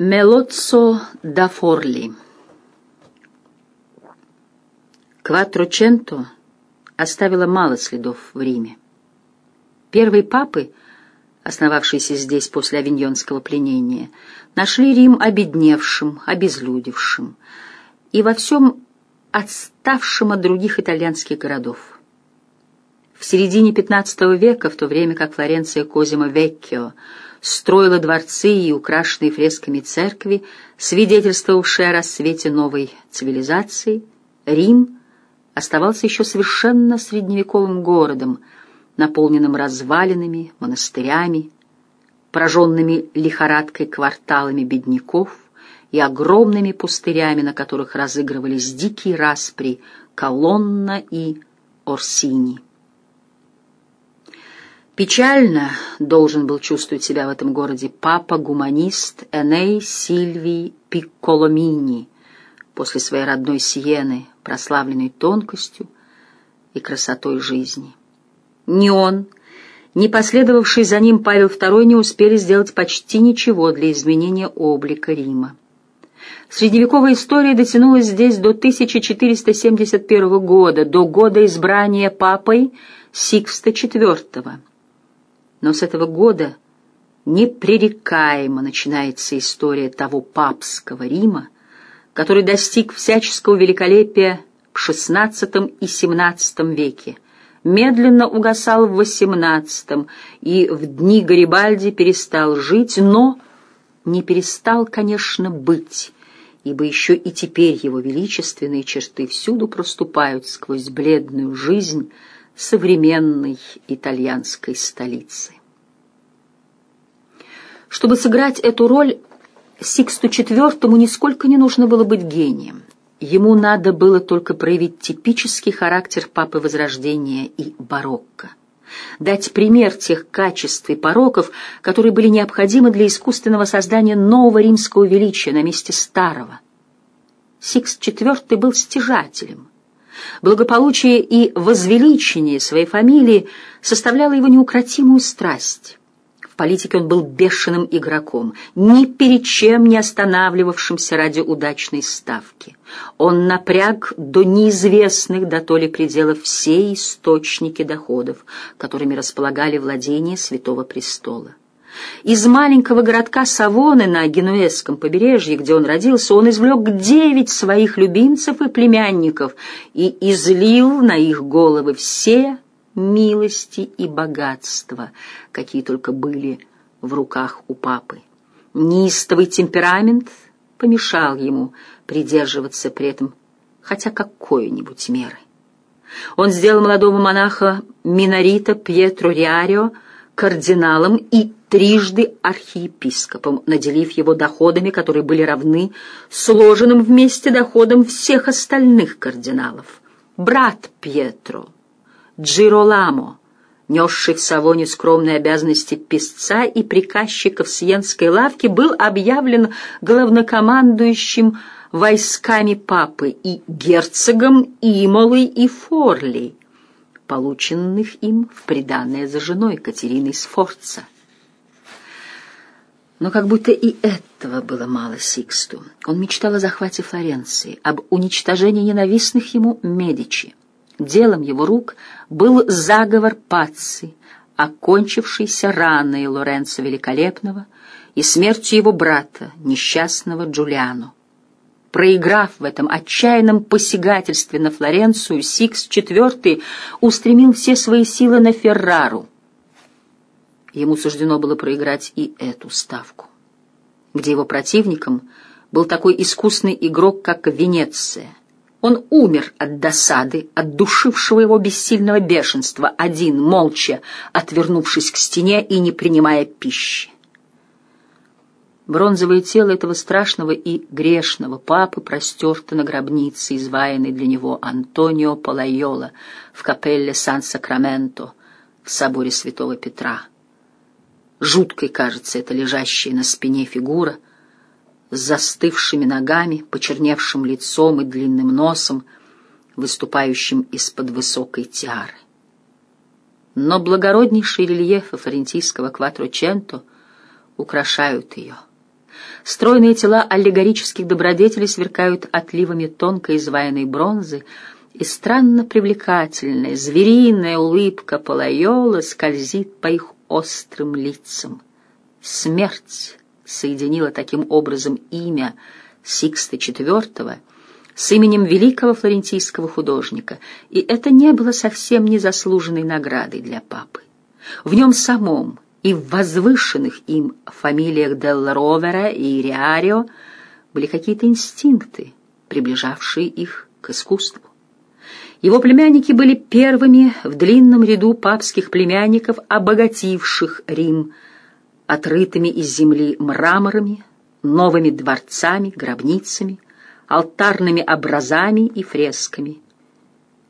Мелоццо да Форли Кватроченто оставила мало следов в Риме. Первые папы, основавшиеся здесь после авиньонского пленения, нашли Рим обедневшим, обезлюдевшим и во всем отставшим от других итальянских городов. В середине XV века, в то время как Флоренция Козимо Веккио строила дворцы и украшенные фресками церкви, свидетельствовавшие о рассвете новой цивилизации, Рим оставался еще совершенно средневековым городом, наполненным развалинами, монастырями, пораженными лихорадкой кварталами бедняков и огромными пустырями, на которых разыгрывались дикие распри Колонна и Орсини. Печально должен был чувствовать себя в этом городе папа-гуманист Эней Сильвий Пикколомини после своей родной Сиены, прославленной тонкостью и красотой жизни. Ни он, ни последовавший за ним Павел II не успели сделать почти ничего для изменения облика Рима. Средневековая история дотянулась здесь до 1471 года, до года избрания папой Сикста IV. Но с этого года непререкаемо начинается история того папского Рима, который достиг всяческого великолепия в XVI и XVII веке, медленно угасал в XVIII и в дни Гарибальди перестал жить, но не перестал, конечно, быть, ибо еще и теперь его величественные черты всюду проступают сквозь бледную жизнь современной итальянской столицы. Чтобы сыграть эту роль, Сиксту IV нисколько не нужно было быть гением. Ему надо было только проявить типический характер папы Возрождения и барокко. Дать пример тех качеств и пороков, которые были необходимы для искусственного создания нового римского величия на месте старого. Сикст IV был стяжателем. Благополучие и возвеличение своей фамилии составляло его неукротимую страсть. В политике он был бешеным игроком, ни перед чем не останавливавшимся ради удачной ставки. Он напряг до неизвестных до то ли пределов все источники доходов, которыми располагали владения Святого Престола. Из маленького городка Савоны на Генуэзском побережье, где он родился, он извлек девять своих любимцев и племянников и излил на их головы все милости и богатства, какие только были в руках у папы. Неистовый темперамент помешал ему придерживаться при этом хотя какой-нибудь меры. Он сделал молодого монаха Минорита Пьетро Риарио кардиналом и трижды архиепископом, наделив его доходами, которые были равны сложенным вместе доходам всех остальных кардиналов. Брат Пьетро Джироламо, несший в Савоне скромные обязанности писца и приказчика в Сиенской лавке, был объявлен главнокомандующим войсками папы и герцогом Имолы и Форли, полученных им в приданное за женой Катериной Сфорца. Но как будто и этого было мало Сиксту. Он мечтал о захвате Флоренции, об уничтожении ненавистных ему Медичи. Делом его рук был заговор Пацци, окончившийся раной Лоренцо Великолепного и смертью его брата, несчастного Джулиано. Проиграв в этом отчаянном посягательстве на Флоренцию, Сикс IV устремил все свои силы на Феррару. Ему суждено было проиграть и эту ставку, где его противником был такой искусный игрок, как Венеция — он умер от досады, от душившего его бессильного бешенства, один, молча, отвернувшись к стене и не принимая пищи. Бронзовое тело этого страшного и грешного папы простерто на гробнице, изваянной для него Антонио Палайола в капелле Сан-Сакраменто в соборе Святого Петра. Жуткой кажется эта лежащая на спине фигура — с застывшими ногами, почерневшим лицом и длинным носом, выступающим из-под высокой тиары. Но благороднейшие рельефы флорентийского Кватроченто украшают ее. Стройные тела аллегорических добродетелей сверкают отливами тонкой изваянной бронзы, и странно привлекательная звериная улыбка Палайола скользит по их острым лицам. Смерть соединила таким образом имя Сикста IV с именем великого флорентийского художника, и это не было совсем незаслуженной наградой для папы. В нем самом и в возвышенных им фамилиях Делла Ровера и Риарио были какие-то инстинкты, приближавшие их к искусству. Его племянники были первыми в длинном ряду папских племянников, обогативших Рим отрытыми из земли мраморами, новыми дворцами, гробницами, алтарными образами и фресками.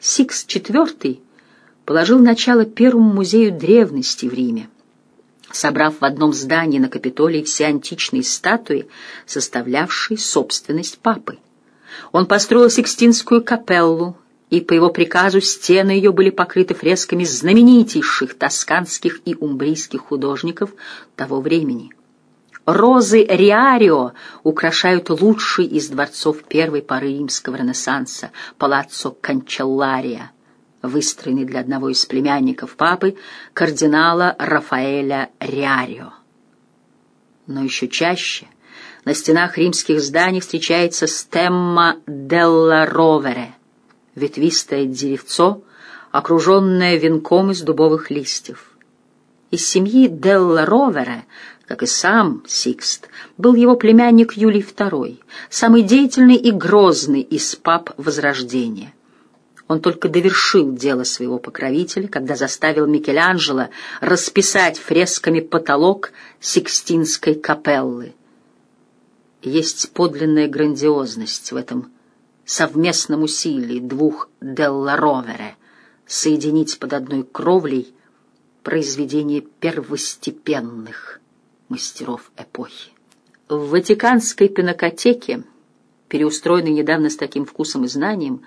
Сикс IV положил начало первому музею древности в Риме, собрав в одном здании на Капитолии все античные статуи, составлявшие собственность папы. Он построил Сикстинскую капеллу, и по его приказу стены ее были покрыты фресками знаменитейших тосканских и умбрийских художников того времени. Розы Риарио украшают лучший из дворцов первой поры римского ренессанса — палаццо Канчеллария, выстроенный для одного из племянников папы, кардинала Рафаэля Риарио. Но еще чаще на стенах римских зданий встречается стемма Делла Ровере — ветвистое деревцо, окруженное венком из дубовых листьев. Из семьи Делла Ровера, как и сам Сикст, был его племянник Юлий II, самый деятельный и грозный из пап Возрождения. Он только довершил дело своего покровителя, когда заставил Микеланджело расписать фресками потолок Сикстинской капеллы. Есть подлинная грандиозность в этом совместном усилии двух Делла Ровере соединить под одной кровлей произведения первостепенных мастеров эпохи. В Ватиканской пинакотеке, переустроенной недавно с таким вкусом и знанием,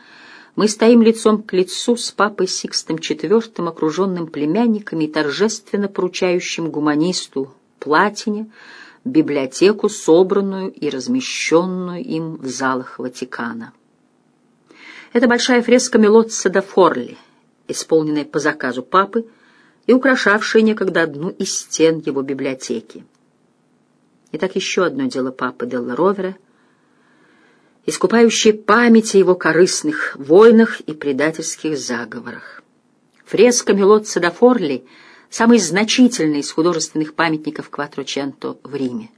мы стоим лицом к лицу с папой Сикстом IV, окруженным племянниками и торжественно поручающим гуманисту Платине библиотеку, собранную и размещенную им в залах Ватикана. Это большая фреска Мелотца да Форли, исполненная по заказу папы и украшавшая некогда одну из стен его библиотеки. Итак, еще одно дело папы Делла Ровера, искупающее память о его корыстных войнах и предательских заговорах. Фреска Мелотца да Форли — самый значительный из художественных памятников Кватроченто в Риме.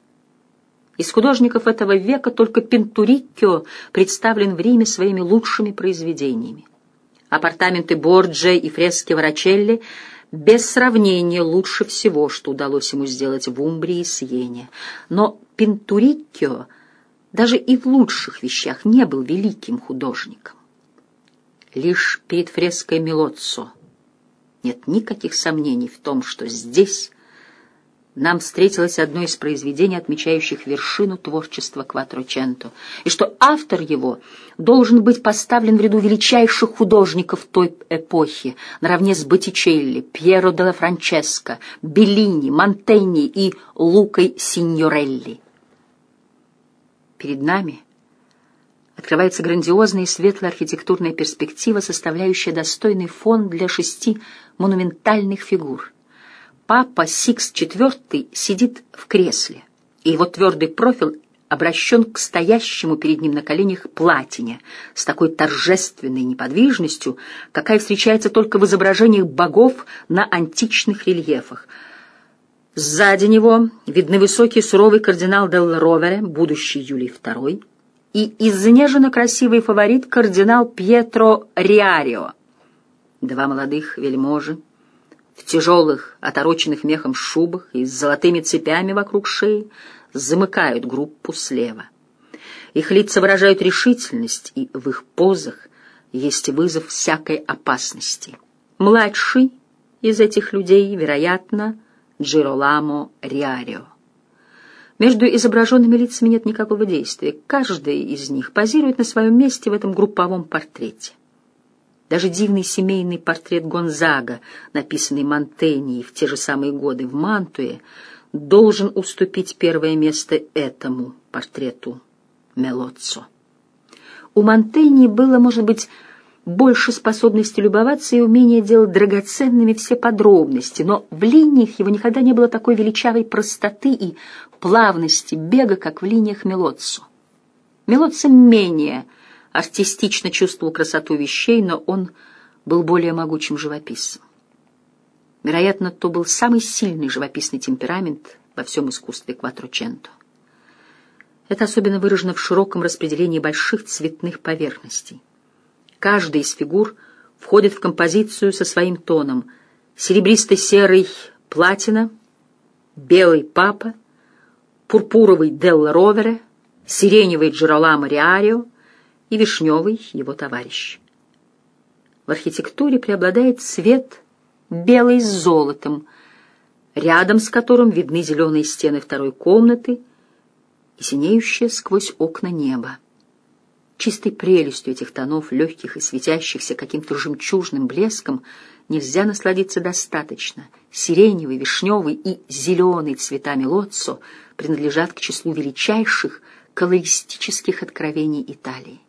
Из художников этого века только Пинтуриккио представлен в Риме своими лучшими произведениями. Апартаменты Борджа и фрески Ворачелли без сравнения лучше всего, что удалось ему сделать в Умбрии и Сиене. Но Пинтуриккио даже и в лучших вещах не был великим художником. Лишь перед фреской Мелоццо нет никаких сомнений в том, что здесь нам встретилось одно из произведений, отмечающих вершину творчества Кватроченто, и что автор его должен быть поставлен в ряду величайших художников той эпохи, наравне с Боттичелли, Пьеро де ла Франческо, Беллини, Монтенни и Лукой Синьорелли. Перед нами открывается грандиозная и светлая архитектурная перспектива, составляющая достойный фон для шести монументальных фигур — Папа Сикс IV сидит в кресле, и его твердый профиль обращен к стоящему перед ним на коленях платине с такой торжественной неподвижностью, какая встречается только в изображениях богов на античных рельефах. Сзади него видны высокий суровый кардинал Делла Ровере, будущий Юлий II, и изнеженно красивый фаворит кардинал Пьетро Риарио. Два молодых вельможи, в тяжелых, отороченных мехом шубах и с золотыми цепями вокруг шеи замыкают группу слева. Их лица выражают решительность, и в их позах есть вызов всякой опасности. Младший из этих людей, вероятно, Джироламо Риарио. Между изображенными лицами нет никакого действия. Каждый из них позирует на своем месте в этом групповом портрете. Даже дивный семейный портрет Гонзага, написанный Монтеньей в те же самые годы в Мантуе, должен уступить первое место этому портрету Мелоццо. У Монтеньи было, может быть, больше способности любоваться и умения делать драгоценными все подробности, но в линиях его никогда не было такой величавой простоты и плавности бега, как в линиях Мелоццо. Мелоццо менее артистично чувствовал красоту вещей, но он был более могучим живописцем. Вероятно, то был самый сильный живописный темперамент во всем искусстве Кватроченто. Это особенно выражено в широком распределении больших цветных поверхностей. Каждая из фигур входит в композицию со своим тоном. Серебристо-серый платина, белый папа, пурпуровый Делла Ровере, сиреневый Джероламо Риарио и вишневый его товарищ. В архитектуре преобладает цвет белый с золотом, рядом с которым видны зеленые стены второй комнаты и синеющее сквозь окна небо. Чистой прелестью этих тонов, легких и светящихся каким-то жемчужным блеском, нельзя насладиться достаточно. Сиреневый, вишневый и зеленый цветами лоццо принадлежат к числу величайших колористических откровений Италии.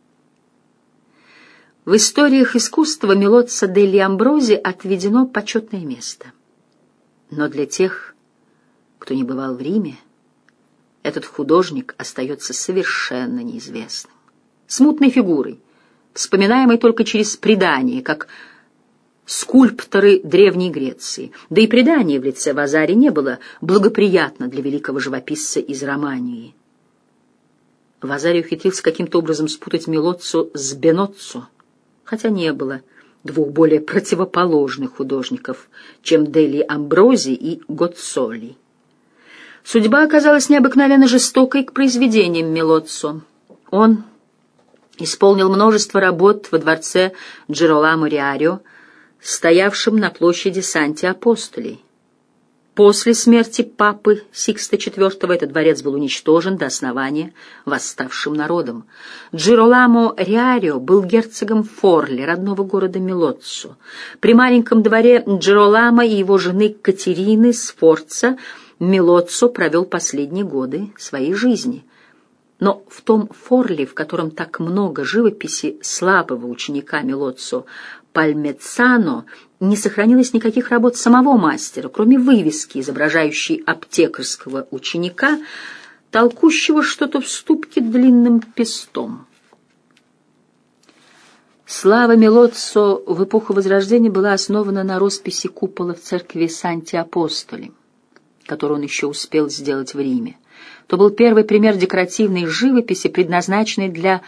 В историях искусства Мелоцца Делли Амбрози отведено почетное место. Но для тех, кто не бывал в Риме, этот художник остается совершенно неизвестным. Смутной фигурой, вспоминаемой только через предание, как скульпторы Древней Греции. Да и предание в лице Вазари не было благоприятно для великого живописца из Романии. Вазари ухитрился каким-то образом спутать Мелоццо с Беноццо, хотя не было двух более противоположных художников, чем Дели Амбрози и Гоццоли. Судьба оказалась необыкновенно жестокой к произведениям Мелоццо. Он исполнил множество работ во дворце Джероламо Риарио, стоявшем на площади Санти-Апостолей. После смерти папы Сикста IV этот дворец был уничтожен до основания восставшим народом. Джироламо Риарио был герцогом Форли, родного города Милоццо. При маленьком дворе Джироламо и его жены Катерины Сфорца Милоццо провел последние годы своей жизни. Но в том Форли, в котором так много живописи слабого ученика Милоццо, Пальмецано не сохранилось никаких работ самого мастера, кроме вывески, изображающей аптекарского ученика, толкущего что-то в ступке длинным пестом. Слава Мелоццо в эпоху Возрождения была основана на росписи купола в церкви Санти-Апостоли, которую он еще успел сделать в Риме. То был первый пример декоративной живописи, предназначенной для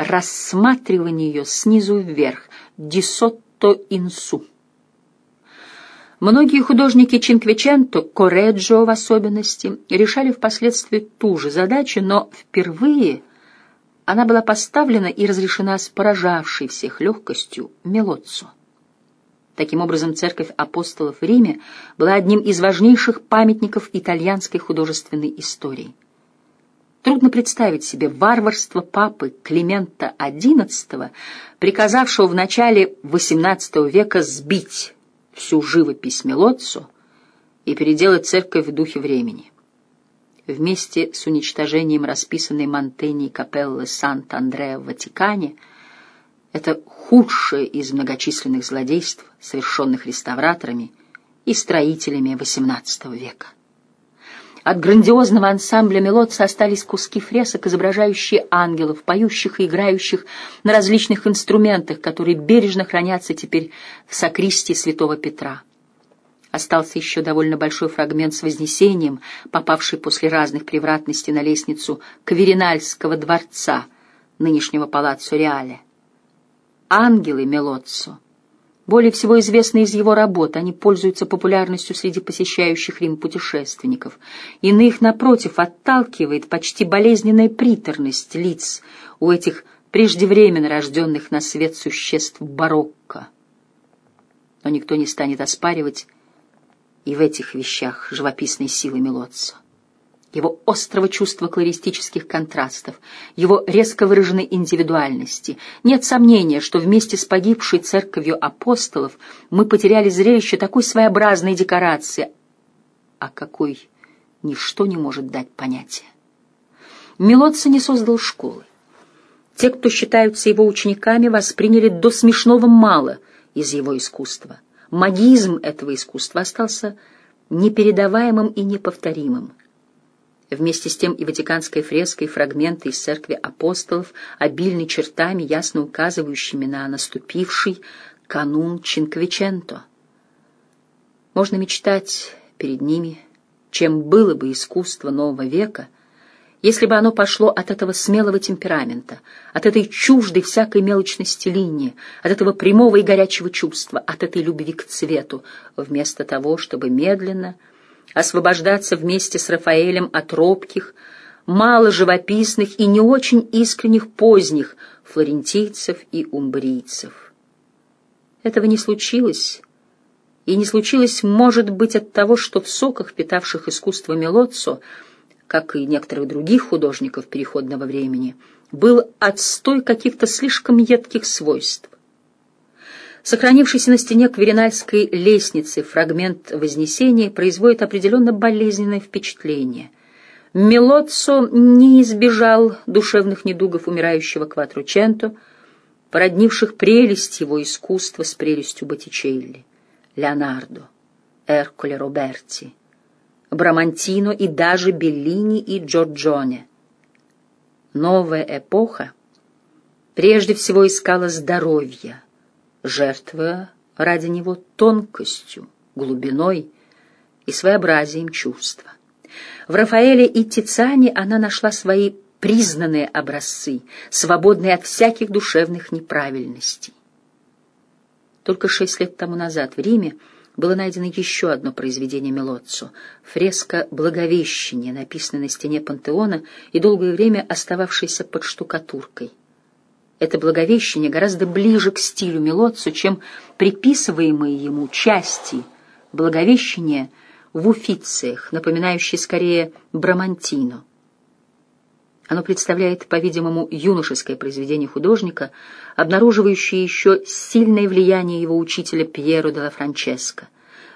рассматривания ее снизу вверх, Дисотто инсу. Многие художники Чинквиченто, Кореджо в особенности, решали впоследствии ту же задачу, но впервые она была поставлена и разрешена с поражавшей всех легкостью Мелоццо. Таким образом, церковь апостолов в Риме была одним из важнейших памятников итальянской художественной истории. Трудно представить себе варварство папы Климента XI, приказавшего в начале XVIII века сбить всю живопись Мелоццо и переделать церковь в духе времени. Вместе с уничтожением расписанной Монтени капеллы Сант-Андреа в Ватикане это худшее из многочисленных злодейств, совершенных реставраторами и строителями XVIII века. От грандиозного ансамбля Мелотца остались куски фресок, изображающие ангелов, поющих и играющих на различных инструментах, которые бережно хранятся теперь в сакристии святого Петра. Остался еще довольно большой фрагмент с Вознесением, попавший после разных превратностей на лестницу Каверинальского дворца, нынешнего палаццо Реале. Ангелы Мелоццо более всего известны из его работ, они пользуются популярностью среди посещающих Рим путешественников. Иных, напротив, отталкивает почти болезненная приторность лиц у этих преждевременно рожденных на свет существ барокко. Но никто не станет оспаривать и в этих вещах живописной силы Мелоццо его острого чувства колористических контрастов, его резко выраженной индивидуальности. Нет сомнения, что вместе с погибшей церковью апостолов мы потеряли зрелище такой своеобразной декорации. А какой ничто не может дать понятия. Мелоцци не создал школы. Те, кто считаются его учениками, восприняли до смешного мало из его искусства. Магизм этого искусства остался непередаваемым и неповторимым. Вместе с тем и ватиканская фреска, и фрагменты из церкви апостолов обильны чертами, ясно указывающими на наступивший канун Чинквиченто. Можно мечтать перед ними, чем было бы искусство нового века — если бы оно пошло от этого смелого темперамента, от этой чуждой всякой мелочности линии, от этого прямого и горячего чувства, от этой любви к цвету, вместо того, чтобы медленно освобождаться вместе с Рафаэлем от робких, мало живописных и не очень искренних поздних флорентийцев и умбрийцев. Этого не случилось, и не случилось, может быть, от того, что в соках, питавших искусство Мелоццо, как и некоторых других художников переходного времени, был отстой каких-то слишком едких свойств. Сохранившийся на стене кверинальской лестницы фрагмент Вознесения производит определенно болезненное впечатление. Мелоццо не избежал душевных недугов умирающего Кватрученто, породнивших прелесть его искусства с прелестью Боттичелли, Леонардо, Эрколе Роберти, Брамантино и даже Беллини и Джорджоне. Новая эпоха прежде всего искала здоровья, жертвуя ради него тонкостью, глубиной и своеобразием чувства. В Рафаэле и Тициане она нашла свои признанные образцы, свободные от всяких душевных неправильностей. Только шесть лет тому назад в Риме было найдено еще одно произведение Мелоццо — фреска «Благовещение», написанная на стене пантеона и долгое время остававшаяся под штукатуркой. Это Благовещение гораздо ближе к стилю Мелоццо, чем приписываемые ему части Благовещения в уфициях, напоминающие скорее Брамантино. Оно представляет, по-видимому, юношеское произведение художника, обнаруживающее еще сильное влияние его учителя Пьеро де ла Франческо.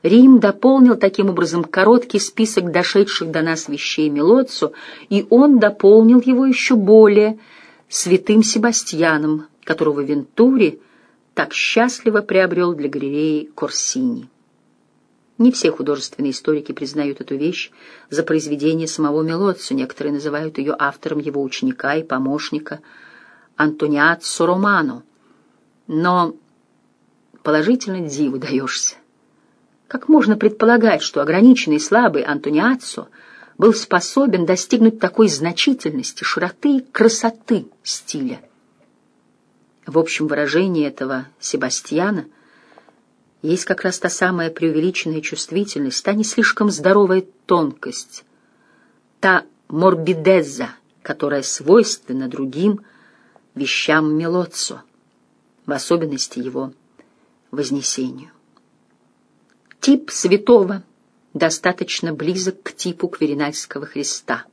Рим дополнил таким образом короткий список дошедших до нас вещей Мелоццо, и он дополнил его еще более святым Себастьяном, которого Вентури так счастливо приобрел для галереи Корсини. Не все художественные историки признают эту вещь за произведение самого Мелоццо, некоторые называют ее автором его ученика и помощника Антониаццо Романо. Но положительно диву даешься. Как можно предполагать, что ограниченный и слабый Антониаццо был способен достигнуть такой значительности, широты и красоты стиля? В общем выражении этого Себастьяна – есть как раз та самая преувеличенная чувствительность, та не слишком здоровая тонкость, та морбидеза, которая свойственна другим вещам Мелоццо, в особенности его вознесению. Тип святого достаточно близок к типу Кверинальского Христа,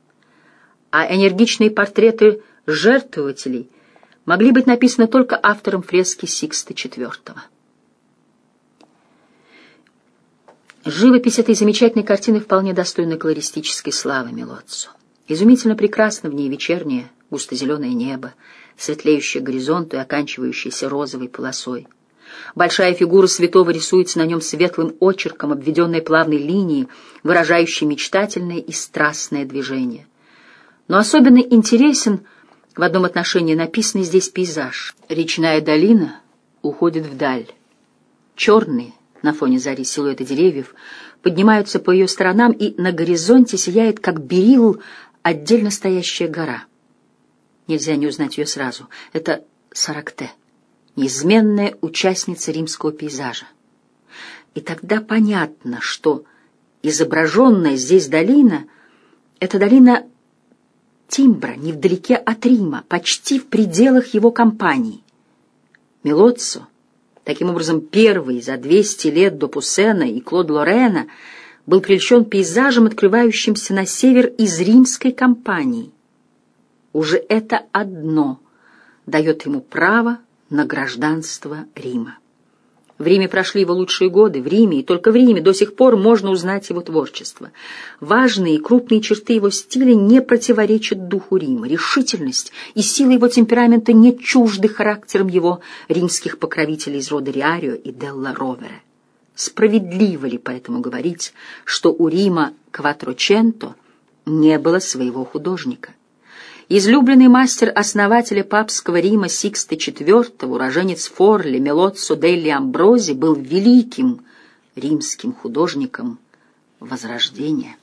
а энергичные портреты жертвователей могли быть написаны только автором фрески Сикста IV. Живопись этой замечательной картины вполне достойна колористической славы Мелоццо. Изумительно прекрасно в ней вечернее густо-зеленое небо, светлеющее горизонту и оканчивающееся розовой полосой. Большая фигура святого рисуется на нем светлым очерком, обведенной плавной линией, выражающей мечтательное и страстное движение. Но особенно интересен в одном отношении написанный здесь пейзаж. Речная долина уходит вдаль. Черные, на фоне зари силуэты деревьев, поднимаются по ее сторонам, и на горизонте сияет, как берил, отдельно стоящая гора. Нельзя не узнать ее сразу. Это Саракте, неизменная участница римского пейзажа. И тогда понятно, что изображенная здесь долина — это долина Тимбра, невдалеке от Рима, почти в пределах его компании. Мелоццо Таким образом, первый за 200 лет до Пуссена и Клод Лорена был прельщен пейзажем, открывающимся на север из римской компании. Уже это одно дает ему право на гражданство Рима. В Риме прошли его лучшие годы, в Риме, и только в Риме до сих пор можно узнать его творчество. Важные и крупные черты его стиля не противоречат духу Рима. Решительность и сила его темперамента не чужды характером его римских покровителей из рода Риарио и Делла Ровера. Справедливо ли поэтому говорить, что у Рима Кватроченто не было своего художника? Излюбленный мастер основателя папского Рима Сикста IV, уроженец Форли, Мелоццо Делли Амбрози, был великим римским художником Возрождения.